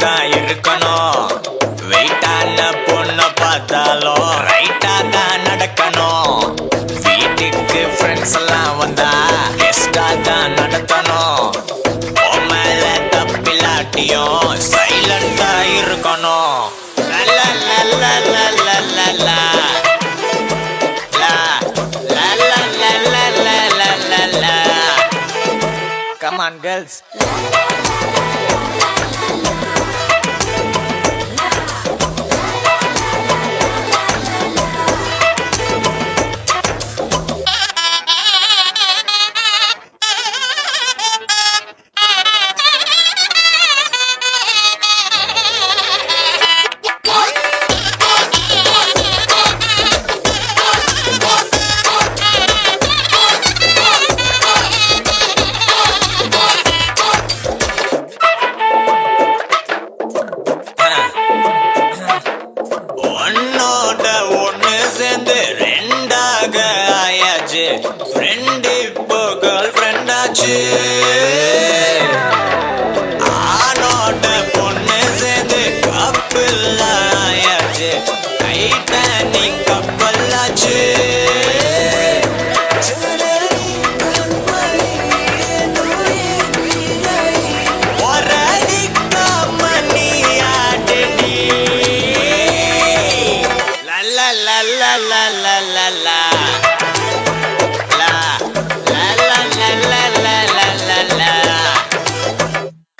தான் இருக்கணும் வெயிட்டான பொண்ணை பார்த்தாலும் ரைட்டா தான் நடக்கணும் வீட்டுக்கு ஃப்ரெண்ட்ஸ் எல்லாம் வந்தா கெஸ்டா தான் நடத்தணும் மேல தப்பில்லாட்டியும் சைலண்டா இருக்கணும் Come on, girls. ஆச்சு. ஆனோட பொண்ணு சேர்ந்து கப்பல் ஆயாச்சு டைட்டானிக் கப்பல் ஆச்சு la la la la la la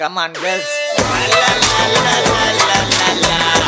Come on, girls. La, la, la,